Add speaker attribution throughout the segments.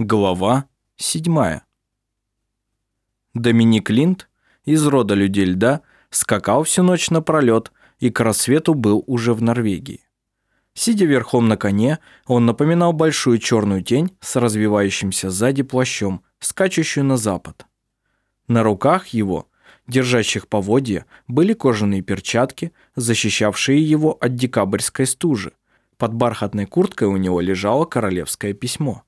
Speaker 1: Глава 7. Доминик Линд из рода людей льда скакал всю ночь напролет и к рассвету был уже в Норвегии. Сидя верхом на коне, он напоминал большую черную тень с развивающимся сзади плащом, скачущую на запад. На руках его, держащих поводья, были кожаные перчатки, защищавшие его от декабрьской стужи. Под бархатной курткой у него лежало королевское письмо.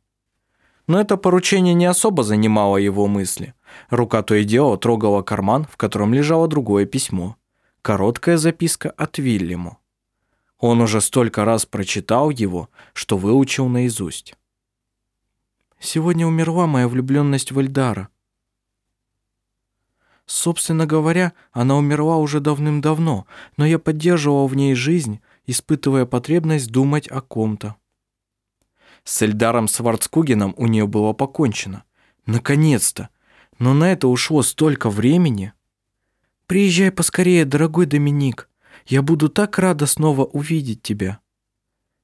Speaker 1: Но это поручение не особо занимало его мысли. Рука то и дело трогала карман, в котором лежало другое письмо. Короткая записка от Вильяму. Он уже столько раз прочитал его, что выучил наизусть. «Сегодня умерла моя влюбленность в Эльдара. Собственно говоря, она умерла уже давным-давно, но я поддерживал в ней жизнь, испытывая потребность думать о ком-то. С Эльдаром Сварцкугеном у нее было покончено. Наконец-то! Но на это ушло столько времени. Приезжай поскорее, дорогой Доминик. Я буду так рада снова увидеть тебя.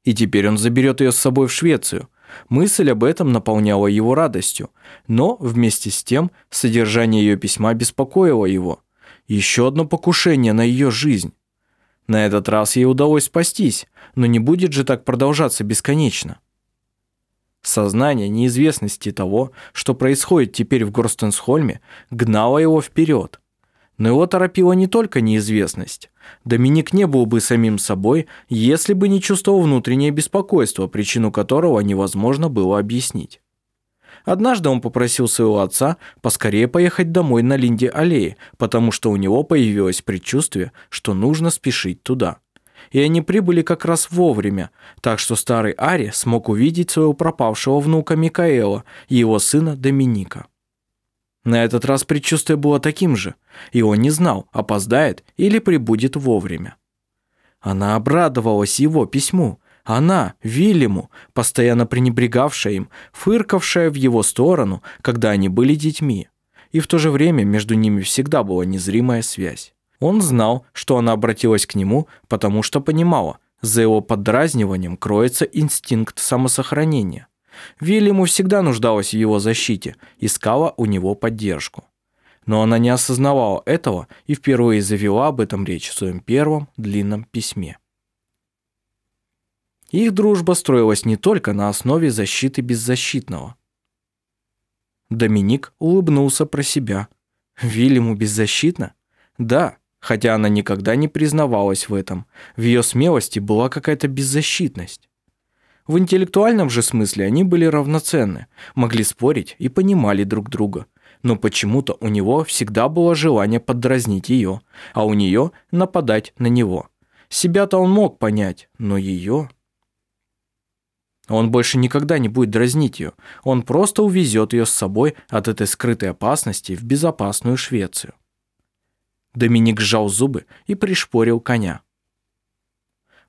Speaker 1: И теперь он заберет ее с собой в Швецию. Мысль об этом наполняла его радостью, но вместе с тем содержание ее письма беспокоило его. Еще одно покушение на ее жизнь. На этот раз ей удалось спастись, но не будет же так продолжаться бесконечно. Сознание неизвестности того, что происходит теперь в Горстенсхольме, гнало его вперед. Но его торопила не только неизвестность. Доминик не был бы самим собой, если бы не чувствовал внутреннее беспокойство, причину которого невозможно было объяснить. Однажды он попросил своего отца поскорее поехать домой на Линде-аллее, потому что у него появилось предчувствие, что нужно спешить туда и они прибыли как раз вовремя, так что старый Ари смог увидеть своего пропавшего внука Микаэла и его сына Доминика. На этот раз предчувствие было таким же, и он не знал, опоздает или прибудет вовремя. Она обрадовалась его письму. Она, Вильяму, постоянно пренебрегавшая им, фыркавшая в его сторону, когда они были детьми. И в то же время между ними всегда была незримая связь. Он знал, что она обратилась к нему, потому что понимала, за его поддразниванием кроется инстинкт самосохранения. Вильяму всегда нуждалась в его защите, искала у него поддержку. Но она не осознавала этого и впервые завела об этом речь в своем первом длинном письме. Их дружба строилась не только на основе защиты беззащитного. Доминик улыбнулся про себя. Вильяму беззащитно? Да, хотя она никогда не признавалась в этом. В ее смелости была какая-то беззащитность. В интеллектуальном же смысле они были равноценны, могли спорить и понимали друг друга. Но почему-то у него всегда было желание поддразнить ее, а у нее нападать на него. Себя-то он мог понять, но ее... Он больше никогда не будет дразнить ее, он просто увезет ее с собой от этой скрытой опасности в безопасную Швецию. Доминик сжал зубы и пришпорил коня.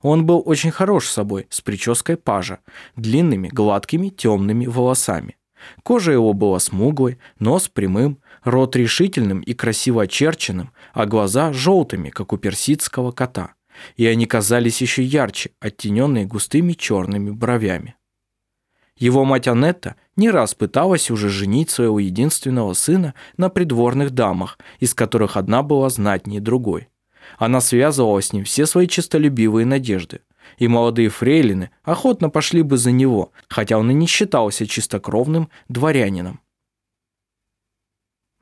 Speaker 1: Он был очень хорош собой, с прической пажа, длинными, гладкими, темными волосами. Кожа его была смуглой, нос прямым, рот решительным и красиво очерченным, а глаза желтыми, как у персидского кота. И они казались еще ярче, оттененные густыми черными бровями. Его мать Анетта не раз пыталась уже женить своего единственного сына на придворных дамах, из которых одна была знатнее другой. Она связывала с ним все свои честолюбивые надежды, и молодые фрейлины охотно пошли бы за него, хотя он и не считался чистокровным дворянином.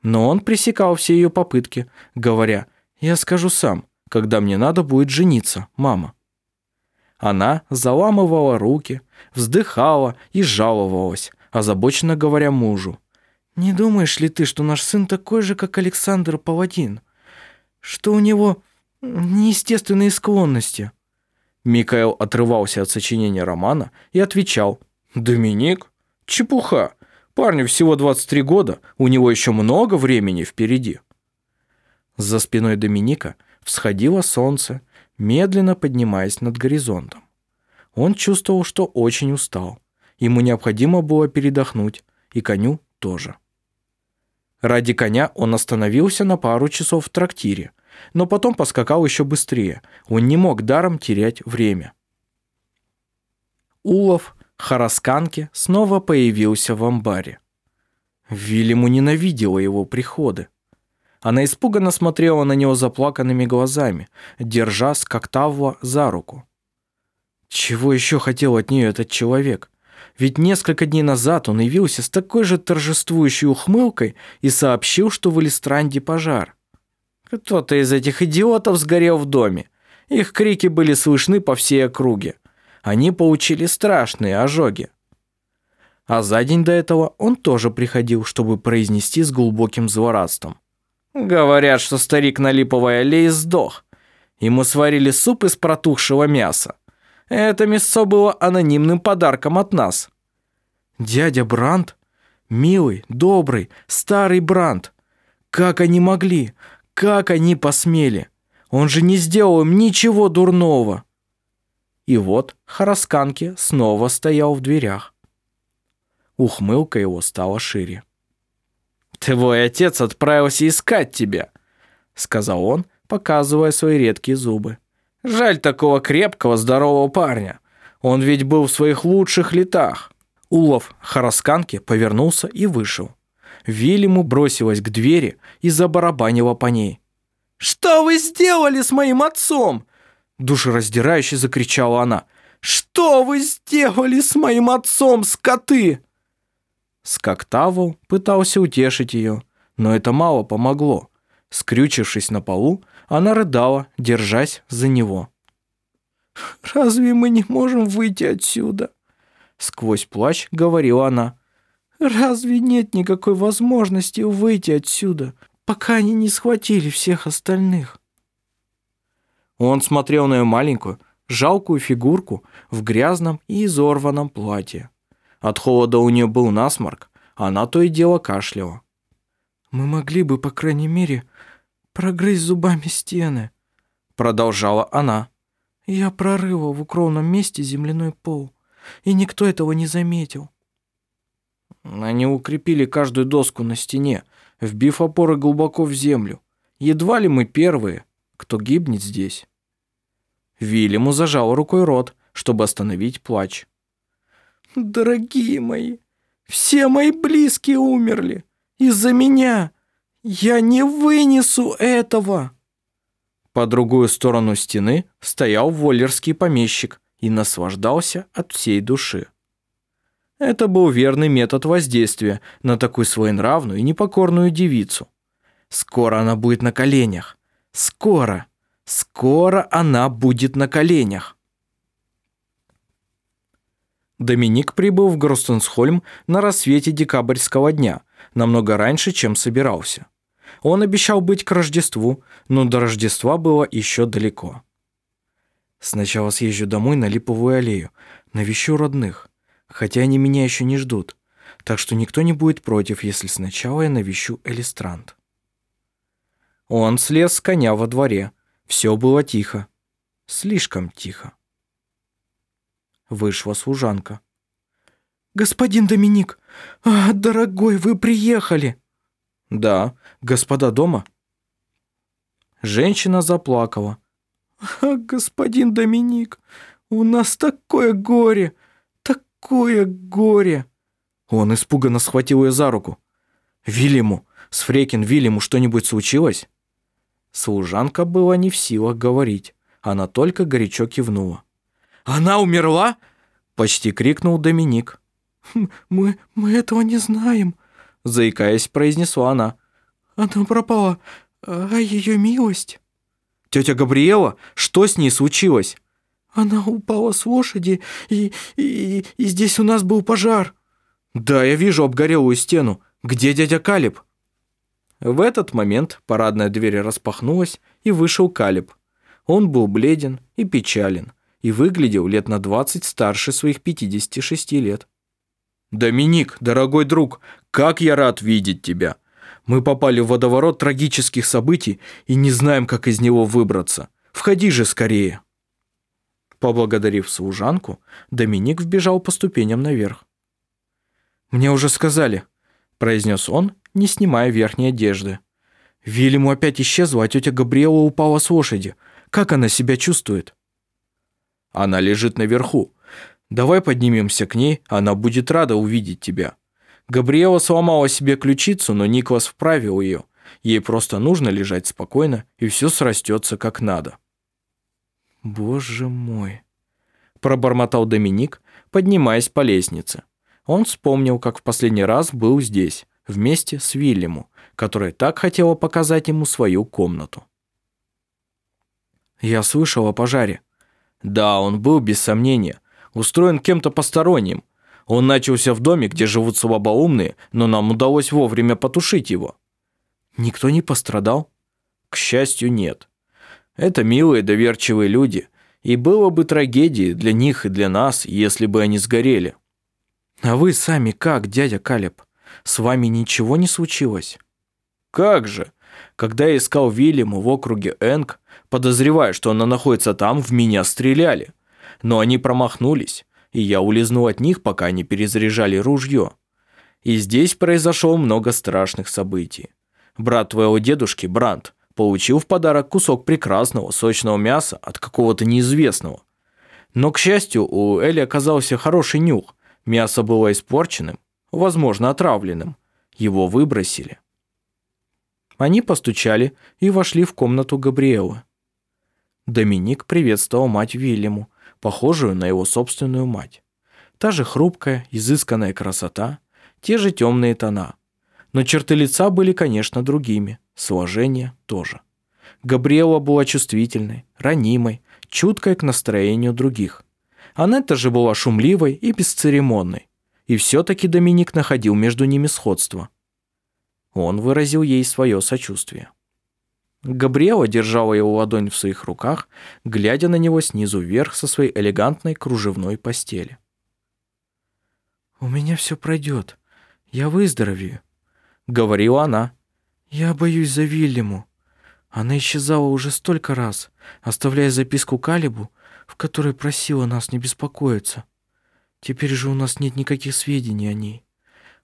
Speaker 1: Но он пресекал все ее попытки, говоря, «Я скажу сам, когда мне надо будет жениться, мама». Она заламывала руки, вздыхала и жаловалась, озабоченно говоря мужу. «Не думаешь ли ты, что наш сын такой же, как Александр Паладин? Что у него неестественные склонности?» Микаэл отрывался от сочинения романа и отвечал. «Доминик? Чепуха. Парню всего 23 года, у него еще много времени впереди». За спиной Доминика всходило солнце, медленно поднимаясь над горизонтом. Он чувствовал, что очень устал. Ему необходимо было передохнуть, и коню тоже. Ради коня он остановился на пару часов в трактире, но потом поскакал еще быстрее. Он не мог даром терять время. Улов Харасканке снова появился в амбаре. Вильяму ненавидела его приходы. Она испуганно смотрела на него заплаканными глазами, держа Скоктавла за руку. Чего еще хотел от нее этот человек? Ведь несколько дней назад он явился с такой же торжествующей ухмылкой и сообщил, что в Элистранде пожар. Кто-то из этих идиотов сгорел в доме. Их крики были слышны по всей округе. Они получили страшные ожоги. А за день до этого он тоже приходил, чтобы произнести с глубоким злорадством. Говорят, что старик на липовой аллее сдох. Ему сварили суп из протухшего мяса. Это мясо было анонимным подарком от нас. Дядя Бранд? Милый, добрый, старый Бранд. Как они могли? Как они посмели? Он же не сделал им ничего дурного. И вот Харасканки снова стоял в дверях. Ухмылка его стала шире. «Твой отец отправился искать тебя», — сказал он, показывая свои редкие зубы. «Жаль такого крепкого, здорового парня. Он ведь был в своих лучших летах». Улов Харасканки повернулся и вышел. Вильяму бросилась к двери и забарабанила по ней. «Что вы сделали с моим отцом?» Душераздирающе закричала она. «Что вы сделали с моим отцом, скоты?» Скоктавл пытался утешить ее, но это мало помогло. Скрючившись на полу, она рыдала, держась за него. «Разве мы не можем выйти отсюда?» Сквозь плач говорила она. «Разве нет никакой возможности выйти отсюда, пока они не схватили всех остальных?» Он смотрел на ее маленькую, жалкую фигурку в грязном и изорванном платье. От холода у нее был насморк, а она то и дело кашляла. «Мы могли бы, по крайней мере, прогрызть зубами стены», продолжала она. «Я прорыла в укромном месте земляной пол, и никто этого не заметил». Они укрепили каждую доску на стене, вбив опоры глубоко в землю. Едва ли мы первые, кто гибнет здесь. Вильяму зажал рукой рот, чтобы остановить плач. «Дорогие мои, все мои близкие умерли. Из-за меня. Я не вынесу этого!» По другую сторону стены стоял воллерский помещик и наслаждался от всей души. Это был верный метод воздействия на такую своенравную и непокорную девицу. Скоро она будет на коленях. Скоро. Скоро она будет на коленях. Доминик прибыл в Гростенсхольм на рассвете декабрьского дня, намного раньше, чем собирался. Он обещал быть к Рождеству, но до Рождества было еще далеко. Сначала съезжу домой на Липовую аллею, навещу родных, хотя они меня еще не ждут, так что никто не будет против, если сначала я навещу Элистранд. Он слез с коня во дворе, все было тихо. Слишком тихо. Вышла служанка. «Господин Доминик! А, дорогой, вы приехали!» «Да, господа дома?» Женщина заплакала. А, «Господин Доминик, у нас такое горе! Такое горе!» Он испуганно схватил ее за руку. «Вильяму, с Фрекин Вильяму что-нибудь случилось?» Служанка была не в силах говорить. Она только горячо кивнула. «Она умерла?» Почти крикнул Доминик. «Хм, «Мы, мы этого не знаем», заикаясь, произнесла она. «Она пропала, а ее милость...» «Тетя Габриэла, что с ней случилось?» «Она упала с лошади, и, и, и здесь у нас был пожар». «Да, я вижу обгорелую стену. Где дядя Калиб?» В этот момент парадная дверь распахнулась, и вышел Калиб. Он был бледен и печален, и выглядел лет на 20 старше своих 56 лет. «Доминик, дорогой друг, как я рад видеть тебя! Мы попали в водоворот трагических событий и не знаем, как из него выбраться. Входи же скорее!» Поблагодарив служанку, Доминик вбежал по ступеням наверх. «Мне уже сказали», – произнес он не снимая верхней одежды. Вильяму опять исчезла, а тетя Габриэла упала с лошади. Как она себя чувствует? Она лежит наверху. Давай поднимемся к ней, она будет рада увидеть тебя. Габриэла сломала себе ключицу, но Никлас вправил ее. Ей просто нужно лежать спокойно, и все срастется как надо. Боже мой. Пробормотал Доминик, поднимаясь по лестнице. Он вспомнил, как в последний раз был здесь, вместе с Вильяму, которая так хотела показать ему свою комнату. Я слышал о пожаре. Да, он был, без сомнения, устроен кем-то посторонним. Он начался в доме, где живут слабоумные, но нам удалось вовремя потушить его. Никто не пострадал? К счастью, нет. Это милые, доверчивые люди, и было бы трагедией для них и для нас, если бы они сгорели. А вы сами как, дядя Калеб? С вами ничего не случилось? Как же? Когда я искал Вильяму в округе Энг, подозревая, что она находится там, в меня стреляли. Но они промахнулись, и я улизнул от них, пока они перезаряжали ружье. И здесь произошло много страшных событий. Брат твоего дедушки, Бранд, получил в подарок кусок прекрасного сочного мяса от какого-то неизвестного. Но, к счастью, у Эли оказался хороший нюх. Мясо было испорченным, возможно, отравленным. Его выбросили. Они постучали и вошли в комнату Габриэлы. Доминик приветствовал мать Вильяму, похожую на его собственную мать. Та же хрупкая, изысканная красота, те же темные тона. Но черты лица были, конечно, другими, сложение тоже. Габриэла была чувствительной, ранимой, чуткой к настроению других. Анетта же была шумливой и бесцеремонной. И все-таки Доминик находил между ними сходство. Он выразил ей свое сочувствие. Габриэла держала его ладонь в своих руках, глядя на него снизу вверх со своей элегантной кружевной постели. «У меня все пройдет. Я выздоровею», — говорила она. «Я боюсь за Вильяму. Она исчезала уже столько раз, оставляя записку Калибу, в которой просила нас не беспокоиться. Теперь же у нас нет никаких сведений о ней.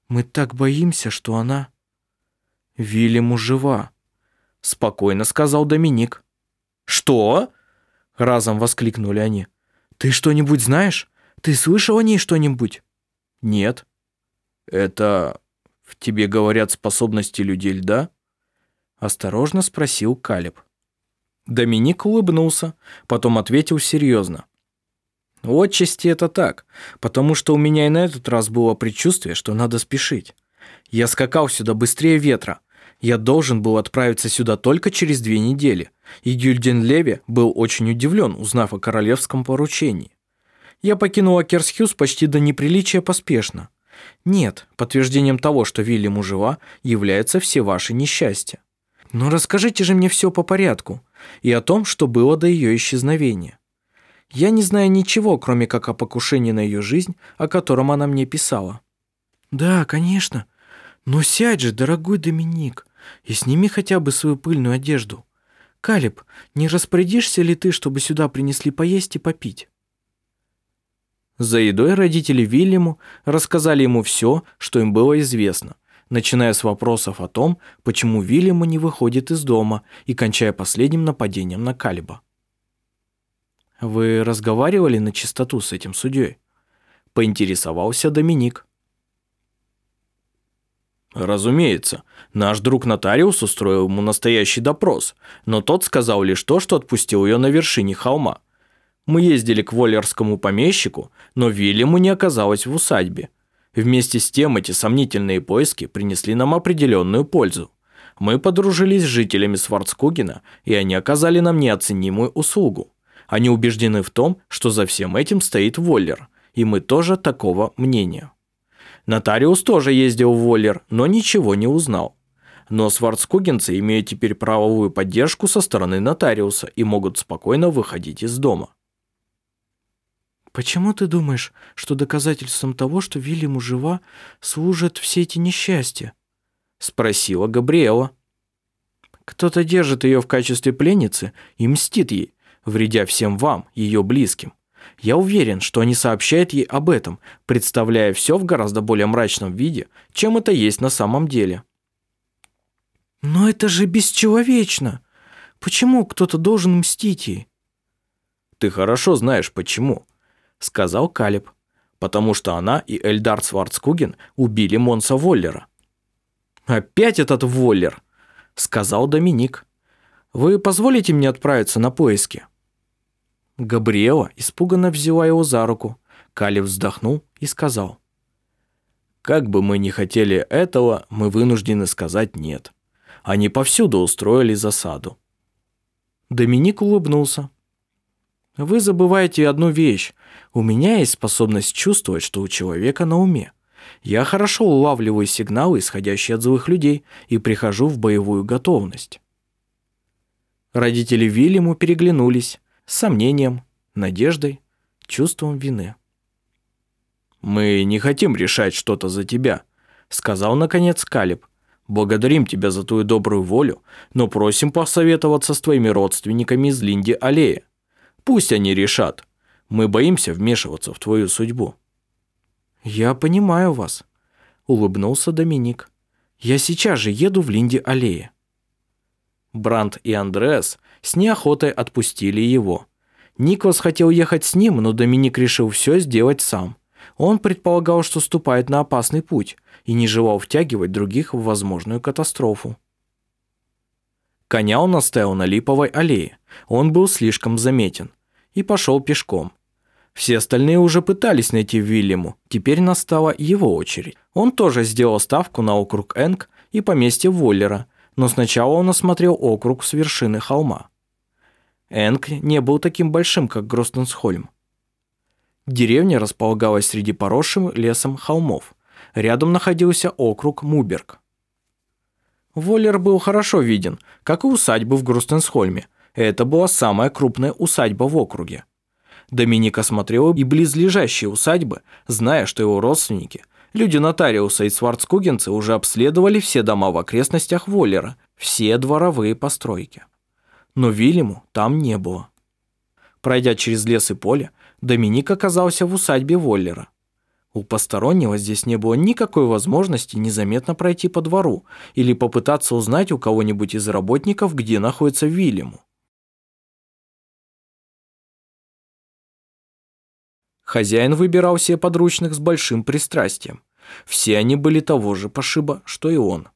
Speaker 1: Мы так боимся, что она...» «Вильяму жива», спокойно сказал Доминик. «Что?» – разом воскликнули они. «Ты что-нибудь знаешь? Ты слышал о ней что-нибудь?» «Нет». «Это в тебе говорят способности людей льда?» Осторожно спросил Калиб. Доминик улыбнулся, потом ответил серьезно. «Отчасти это так, потому что у меня и на этот раз было предчувствие, что надо спешить. Я скакал сюда быстрее ветра, я должен был отправиться сюда только через две недели, и Гюльден Леви был очень удивлен, узнав о королевском поручении. Я покинул Акерсхюз почти до неприличия поспешно. Нет, подтверждением того, что Вильяму жива, является все ваши несчастья. Но расскажите же мне все по порядку и о том, что было до ее исчезновения. Я не знаю ничего, кроме как о покушении на ее жизнь, о котором она мне писала. Да, конечно. Но сядь же, дорогой Доминик и сними хотя бы свою пыльную одежду. Калиб, не распорядишься ли ты, чтобы сюда принесли поесть и попить?» За едой родители Вильяму рассказали ему все, что им было известно, начиная с вопросов о том, почему Вильяму не выходит из дома и кончая последним нападением на Калиба. «Вы разговаривали на чистоту с этим судьей?» – поинтересовался Доминик. Разумеется, наш друг-нотариус устроил ему настоящий допрос, но тот сказал лишь то, что отпустил ее на вершине холма. Мы ездили к воллерскому помещику, но Вильяму не оказалось в усадьбе. Вместе с тем эти сомнительные поиски принесли нам определенную пользу. Мы подружились с жителями Сварцкугена, и они оказали нам неоценимую услугу. Они убеждены в том, что за всем этим стоит Воллер, и мы тоже такого мнения. Нотариус тоже ездил в Воллер, но ничего не узнал. Но сварцкугенцы имеют теперь правовую поддержку со стороны нотариуса и могут спокойно выходить из дома. «Почему ты думаешь, что доказательством того, что Вильяму жива, служат все эти несчастья?» – спросила Габриэла. «Кто-то держит ее в качестве пленницы и мстит ей, вредя всем вам, ее близким. Я уверен, что они сообщают ей об этом, представляя все в гораздо более мрачном виде, чем это есть на самом деле. Но это же бесчеловечно. Почему кто-то должен мстить ей? Ты хорошо знаешь, почему. сказал Калиб, потому что она и Эльдар Сварцкуген убили Монса Воллера. «Опять этот Воллер!» — сказал Доминик. «Вы позволите мне отправиться на поиски?» Габриэла испуганно взяла его за руку. Калиб вздохнул и сказал. «Как бы мы ни хотели этого, мы вынуждены сказать нет. Они повсюду устроили засаду». Доминик улыбнулся. «Вы забываете одну вещь. У меня есть способность чувствовать, что у человека на уме. Я хорошо улавливаю сигналы, исходящие от злых людей, и прихожу в боевую готовность». Родители Вильяму переглянулись сомнением, надеждой, чувством вины. «Мы не хотим решать что-то за тебя», — сказал наконец Калиб. «Благодарим тебя за твою добрую волю, но просим посоветоваться с твоими родственниками из Линди-Аллея. Пусть они решат. Мы боимся вмешиваться в твою судьбу». «Я понимаю вас», — улыбнулся Доминик. «Я сейчас же еду в Линди-Аллее». Бранд и Андреас с неохотой отпустили его. Никос хотел ехать с ним, но Доминик решил все сделать сам. Он предполагал, что ступает на опасный путь и не желал втягивать других в возможную катастрофу. Коня он оставил на липовой аллее. Он был слишком заметен. И пошел пешком. Все остальные уже пытались найти Вильяму. Теперь настала его очередь. Он тоже сделал ставку на округ Энг и поместье Воллера, но сначала он осмотрел округ с вершины холма. Энг не был таким большим, как Гростенсхольм. Деревня располагалась среди поросшим лесом холмов. Рядом находился округ Муберг. Воллер был хорошо виден, как и усадьбы в Грустенсхольме. Это была самая крупная усадьба в округе. Доминик осмотрел и близлежащие усадьбы, зная, что его родственники, люди нотариуса и сварцкугенцы уже обследовали все дома в окрестностях Воллера, все дворовые постройки. Но Вильяму там не было. Пройдя через лес и поле, Доминик оказался в усадьбе Воллера. У постороннего здесь не было никакой возможности незаметно пройти по двору или попытаться узнать у кого-нибудь из работников, где находится Вильяму. Хозяин выбирал себе подручных с большим пристрастием. Все они были того же пошиба, что и он.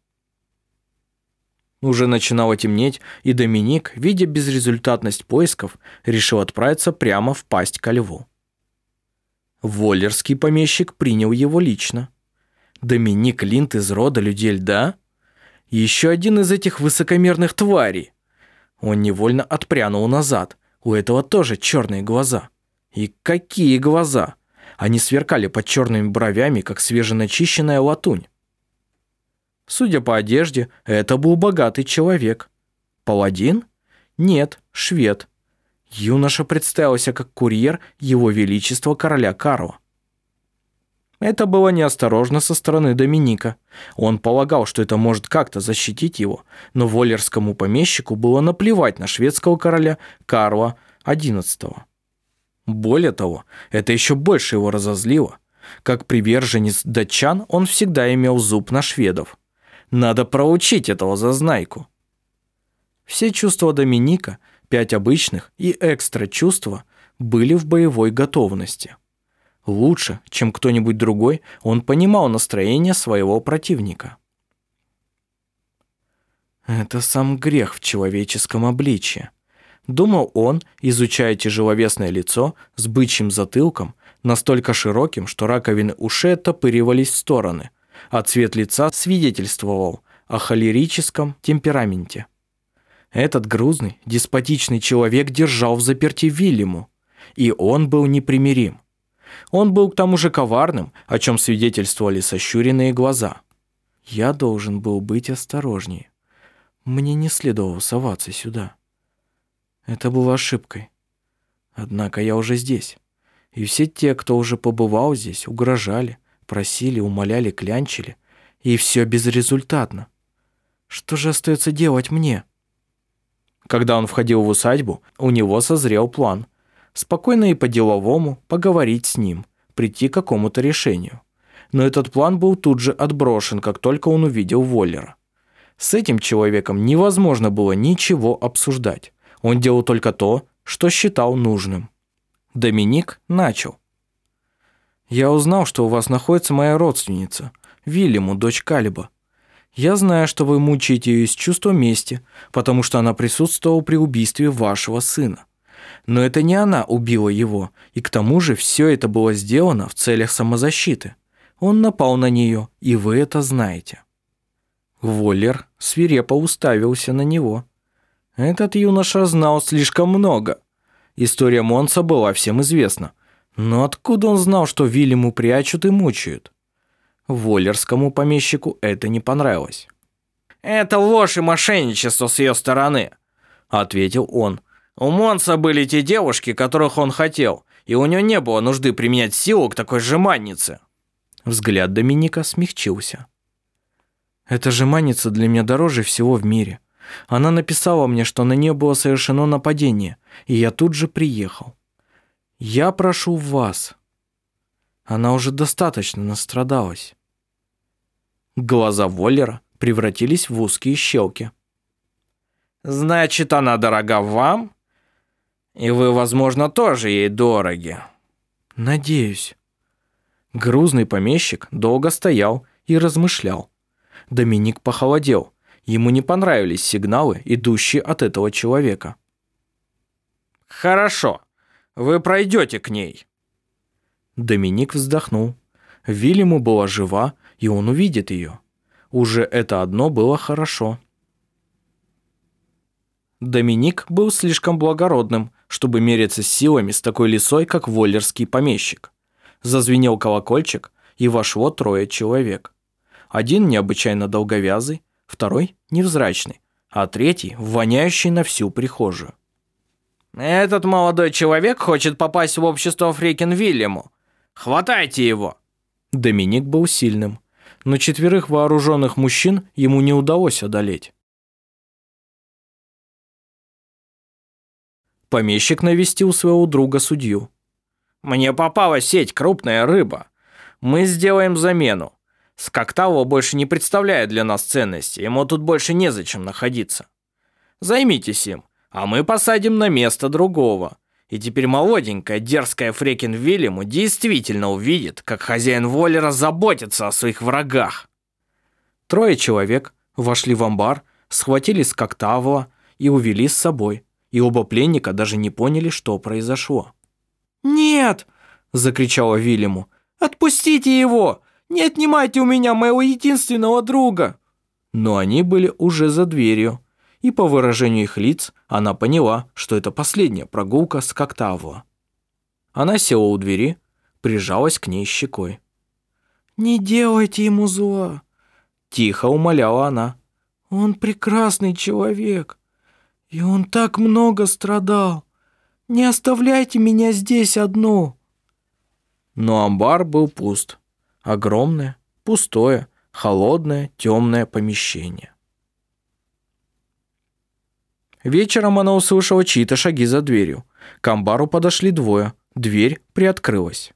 Speaker 1: Уже начинало темнеть, и Доминик, видя безрезультатность поисков, решил отправиться прямо в пасть ко льву. Воллерский помещик принял его лично. Доминик Линд из рода людей льда? Еще один из этих высокомерных тварей. Он невольно отпрянул назад. У этого тоже черные глаза. И какие глаза! Они сверкали под черными бровями, как свеженачищенная латунь. Судя по одежде, это был богатый человек. Паладин? Нет, швед. Юноша представился как курьер Его Величества короля Карла. Это было неосторожно со стороны Доминика. Он полагал, что это может как-то защитить его, но воллерскому помещику было наплевать на шведского короля Карла XI. Более того, это еще больше его разозлило. Как приверженец датчан он всегда имел зуб на шведов. Надо проучить этого зазнайку. Все чувства Доминика, пять обычных и экстра чувства, были в боевой готовности. Лучше, чем кто-нибудь другой, он понимал настроение своего противника. Это сам грех в человеческом обличье. Думал он, изучая тяжеловесное лицо с бычьим затылком, настолько широким, что раковины ушей оттопыривались в стороны, а цвет лица свидетельствовал о холерическом темпераменте. Этот грузный, деспотичный человек держал в заперти Вильяму, и он был непримирим. Он был к тому же коварным, о чем свидетельствовали сощуренные глаза. Я должен был быть осторожнее. Мне не следовало соваться сюда. Это было ошибкой. Однако я уже здесь. И все те, кто уже побывал здесь, угрожали, Просили, умоляли, клянчили. И все безрезультатно. Что же остается делать мне? Когда он входил в усадьбу, у него созрел план. Спокойно и по-деловому поговорить с ним, прийти к какому-то решению. Но этот план был тут же отброшен, как только он увидел Воллера. С этим человеком невозможно было ничего обсуждать. Он делал только то, что считал нужным. Доминик начал. Я узнал, что у вас находится моя родственница, Вильяму, дочь Калиба. Я знаю, что вы мучаете ее из чувства мести, потому что она присутствовала при убийстве вашего сына. Но это не она убила его, и к тому же все это было сделано в целях самозащиты. Он напал на нее, и вы это знаете. Воллер свирепо уставился на него. Этот юноша знал слишком много. История Монса была всем известна. Но откуда он знал, что Вильяму прячут и мучают? Воллерскому помещику это не понравилось.
Speaker 2: «Это ложь и мошенничество с ее стороны», — ответил он. «У Монса были те девушки, которых он хотел, и у него не было нужды применять силу к такой жеманнице».
Speaker 1: Взгляд Доминика смягчился. «Эта жеманница для меня дороже всего в мире. Она написала мне, что на нее было совершено нападение, и я тут же приехал. Я прошу вас. Она уже достаточно настрадалась. Глаза Воллера превратились в узкие щелки.
Speaker 2: «Значит, она дорога вам? И вы, возможно, тоже ей дороги?»
Speaker 1: «Надеюсь». Грузный помещик долго стоял и размышлял. Доминик похолодел. Ему не понравились сигналы, идущие от этого человека.
Speaker 2: «Хорошо, вы пройдете к ней».
Speaker 1: Доминик вздохнул. Вильяму была жива, и он увидит ее. Уже это одно было хорошо. Доминик был слишком благородным, чтобы мериться силами с такой лисой, как воллерский помещик. Зазвенел колокольчик, и вошло трое человек. Один необычайно долговязый, второй невзрачный, а третий воняющий на всю прихожую.
Speaker 2: «Этот молодой человек хочет попасть в общество Фрикин Вильяму. Хватайте его!»
Speaker 1: Доминик был сильным но четверых вооруженных мужчин ему не удалось одолеть. Помещик навестил своего друга-судью.
Speaker 2: «Мне попалась сеть крупная рыба. Мы сделаем замену. Скоктава больше не представляет для нас ценности, ему тут больше незачем находиться. Займитесь им, а мы посадим на место другого. И теперь молоденькая, дерзкая Фрекин Вильяму действительно увидит, как хозяин Воллера заботится о своих врагах.
Speaker 1: Трое человек вошли в амбар, схватили Скоктавла и увели с собой, и оба пленника даже не поняли, что произошло.
Speaker 2: «Нет!» – закричала Вильяму. «Отпустите его! Не отнимайте у меня моего единственного друга!»
Speaker 1: Но они были уже за дверью, и по выражению их лиц она поняла, что это последняя прогулка с Коктавла. Она села у двери, прижалась к ней щекой.
Speaker 3: «Не делайте ему зла», –
Speaker 1: тихо умоляла она.
Speaker 3: «Он прекрасный человек, и он так много страдал. Не оставляйте меня здесь одну».
Speaker 1: Но амбар был пуст. Огромное, пустое, холодное, темное помещение. Вечером она услышала чьи-то шаги за дверью. К амбару подошли двое. Дверь приоткрылась.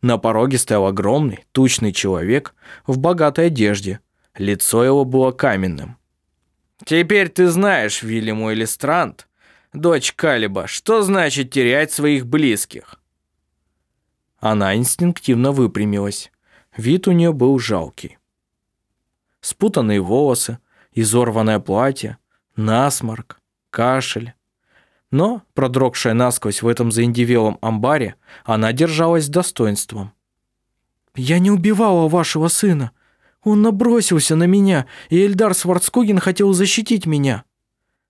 Speaker 1: На пороге стоял огромный, тучный человек в богатой одежде. Лицо его было каменным.
Speaker 2: «Теперь ты знаешь, Вильяму Элистрант, дочь Калиба, что значит терять своих близких?»
Speaker 1: Она инстинктивно выпрямилась. Вид у нее был жалкий. Спутанные волосы, изорванное платье, насморк, кашель. Но, продрогшая насквозь в этом заиндивелом амбаре, она держалась с достоинством.
Speaker 3: «Я не убивала вашего сына. Он набросился на меня, и Эльдар Сварцкугин хотел защитить меня».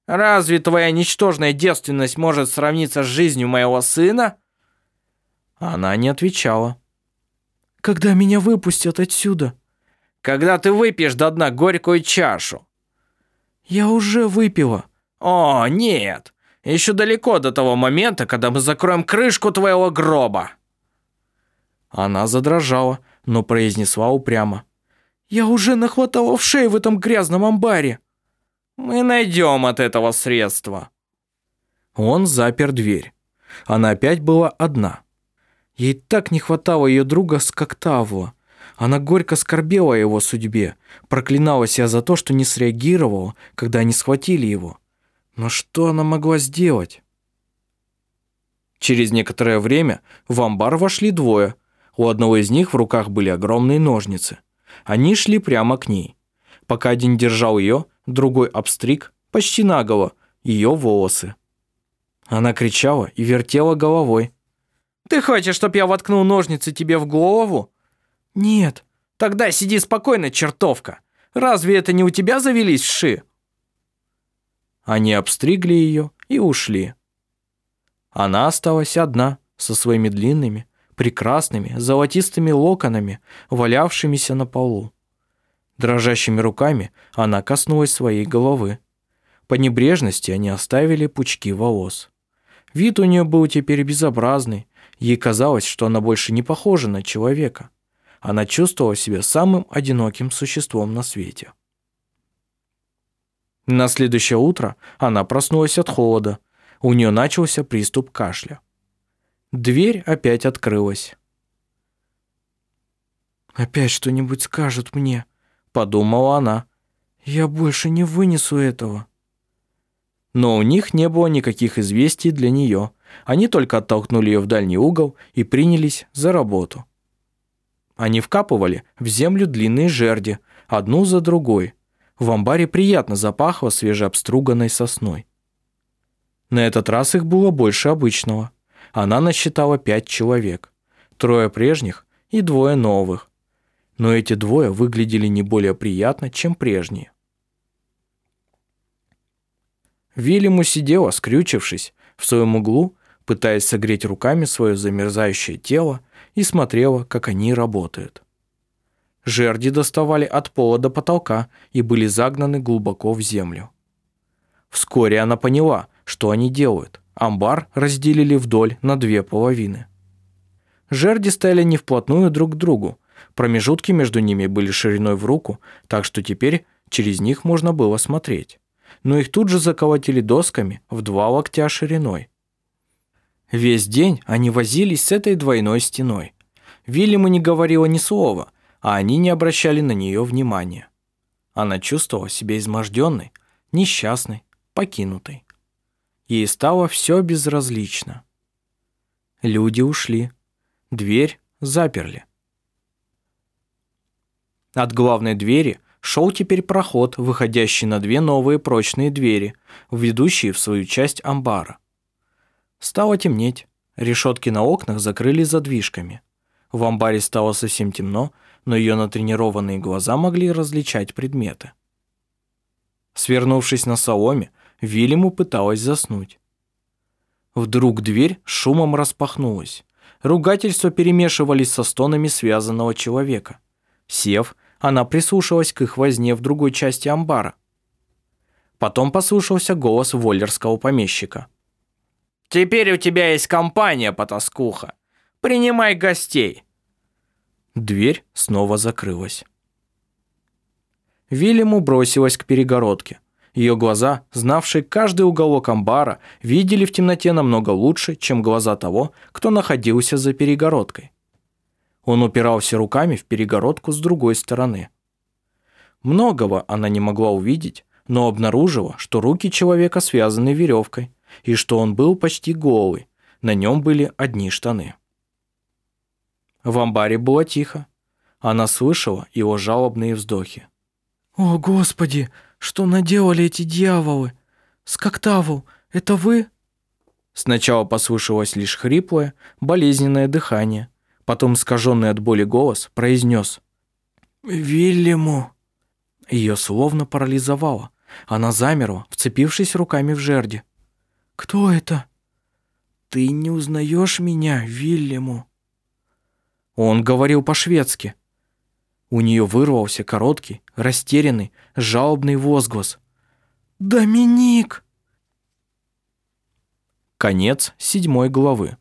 Speaker 2: «Разве твоя ничтожная девственность может сравниться с жизнью моего сына?»
Speaker 1: Она не отвечала.
Speaker 3: «Когда меня выпустят отсюда?»
Speaker 2: «Когда ты выпьешь до дна горькую чашу».
Speaker 3: «Я уже выпила».
Speaker 2: «О, нет. Еще далеко до того момента, когда мы закроем крышку твоего гроба».
Speaker 1: Она задрожала, но произнесла упрямо.
Speaker 3: «Я уже нахватала в шею в этом грязном амбаре».
Speaker 2: «Мы найдем от этого средства».
Speaker 1: Он запер дверь. Она опять была одна. Ей так не хватало ее друга Скоктавла. Она горько скорбела о его судьбе, проклинала себя за то, что не среагировала, когда они схватили его. Но что она могла сделать? Через некоторое время в амбар вошли двое. У одного из них в руках были огромные ножницы. Они шли прямо к ней. Пока один держал ее, другой обстриг, почти наголо, ее волосы. Она кричала и вертела головой.
Speaker 2: «Ты хочешь, чтоб я воткнул ножницы тебе в голову?»
Speaker 3: «Нет».
Speaker 2: «Тогда сиди спокойно, чертовка. Разве это не у тебя завелись вши?»
Speaker 1: Они обстригли ее и ушли. Она осталась одна со своими длинными, прекрасными, золотистыми локонами, валявшимися на полу. Дрожащими руками она коснулась своей головы. По небрежности они оставили пучки волос. Вид у нее был теперь безобразный. Ей казалось, что она больше не похожа на человека. Она чувствовала себя самым одиноким существом на свете. На следующее утро она проснулась от холода. У нее начался приступ кашля. Дверь опять открылась.
Speaker 3: «Опять что-нибудь скажут мне», —
Speaker 1: подумала она.
Speaker 3: «Я больше не вынесу этого».
Speaker 1: Но у них не было никаких известий для нее. Они только оттолкнули ее в дальний угол и принялись за работу. Они вкапывали в землю длинные жерди, одну за другой. В амбаре приятно запахло свежеобструганной сосной. На этот раз их было больше обычного. Она насчитала пять человек. Трое прежних и двое новых. Но эти двое выглядели не более приятно, чем прежние. Вильяму сидела, скрючившись, в своем углу, пытаясь согреть руками свое замерзающее тело, и смотрела, как они работают. Жерди доставали от пола до потолка и были загнаны глубоко в землю. Вскоре она поняла, что они делают. Амбар разделили вдоль на две половины. Жерди стояли не вплотную друг к другу. Промежутки между ними были шириной в руку, так что теперь через них можно было смотреть. Но их тут же заколотили досками в два локтя шириной. Весь день они возились с этой двойной стеной. Вильяму не говорила ни слова, а они не обращали на нее внимания. Она чувствовала себя изможденной, несчастной, покинутой. Ей стало все безразлично. Люди ушли. Дверь заперли. От главной двери шел теперь проход, выходящий на две новые прочные двери, ведущие в свою часть амбара. Стало темнеть. Решетки на окнах закрыли задвижками. В амбаре стало совсем темно, но ее натренированные глаза могли различать предметы. Свернувшись на соломе, Вильяму пыталась заснуть. Вдруг дверь шумом распахнулась. Ругательства перемешивались со стонами связанного человека. Сев, она прислушалась к их возне в другой части амбара. Потом послушался голос воллерского помещика.
Speaker 2: Теперь у тебя есть компания, потаскуха. Принимай гостей».
Speaker 1: Дверь снова закрылась. Вильяму бросилась к перегородке. Ее глаза, знавшие каждый уголок амбара, видели в темноте намного лучше, чем глаза того, кто находился за перегородкой. Он упирался руками в перегородку с другой стороны. Многого она не могла увидеть, но обнаружила, что руки человека связаны веревкой, и что он был почти голый, на нем были одни штаны. В амбаре было тихо. Она слышала его жалобные вздохи.
Speaker 3: «О, Господи, что наделали эти дьяволы? Скоктавл, это вы?»
Speaker 1: Сначала послышалось лишь хриплое, болезненное дыхание, потом искаженный от боли голос произнес
Speaker 3: «Вильяму».
Speaker 1: Ее словно парализовало. Она замерла, вцепившись руками в жерди.
Speaker 3: «Кто это?» «Ты не узнаешь меня, Вильяму?»
Speaker 1: Он говорил по-шведски. У нее вырвался короткий, растерянный, жалобный возглас.
Speaker 3: «Доминик!»
Speaker 1: Конец седьмой главы.